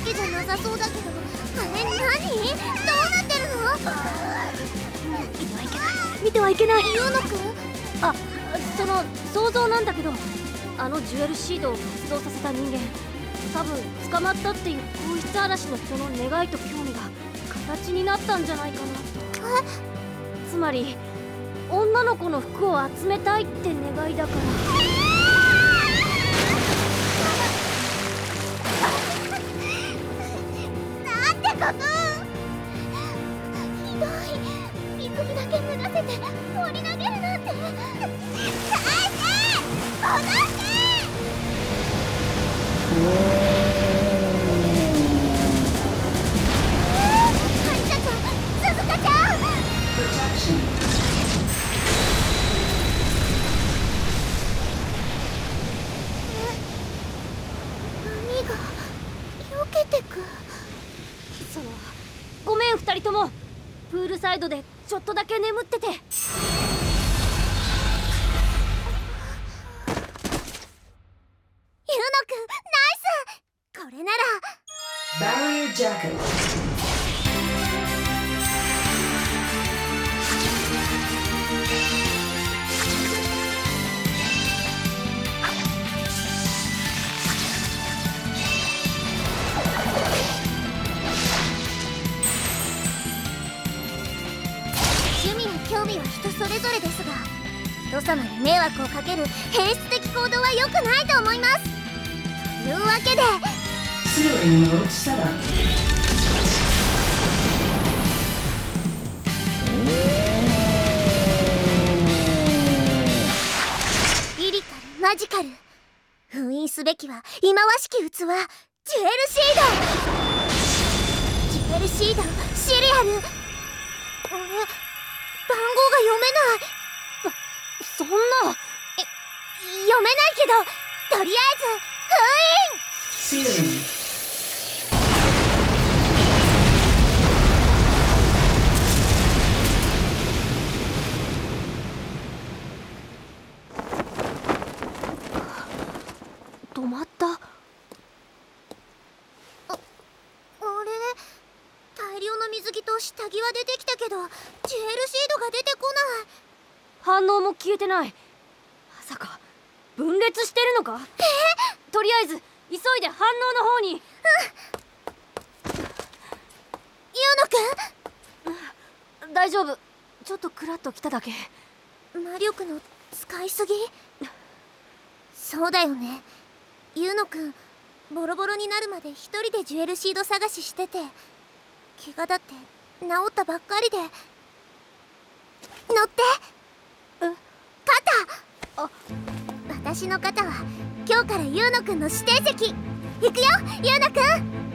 わけじゃなさそうだけど。あれ何？どうなってるの？見てはいけない。ユーノくん？あその想像なんだけど。あのジュエルシードを発動させた人間。多分捕まったっていう皇室嵐の人の願いと興味が形になったんじゃないかな。つまり女の子の服を集めたいって願いだからり投げるなんて返せ戻してハリサちゃん鈴鹿ちゃん Protection. 波が避けてくそのごめん二人ともプールサイドでちょっとだけ眠ってて Barrier jacket. 趣味や興味は人それぞれですが人様に迷惑をかける変質的行動は良くないと思いますというわけで Ceiling mode set up. リリカルマジカル。封印すべきは忌まわしき器ジュエルシード。ジュエルシードシリアル。あれ番号が読めない。そんな。読めないけどとりあえず封印った。あれ？大量の水着と下着は出てきたけどジュエルシードが出てこない。反応も消えてない。まさか分裂してるのか？とりあえず急いで反応の方に。ユーノ大丈夫。ちょっとクラッと来ただけ。くん魔力の使いすぎ？そうだよねユーノくんボロボロになるまで一人でジュエルシード探ししてて怪我だって治ったばっかりで。乗って。え肩。あ私の肩は今日からゆうのくんの指定席。行くよユーノくん。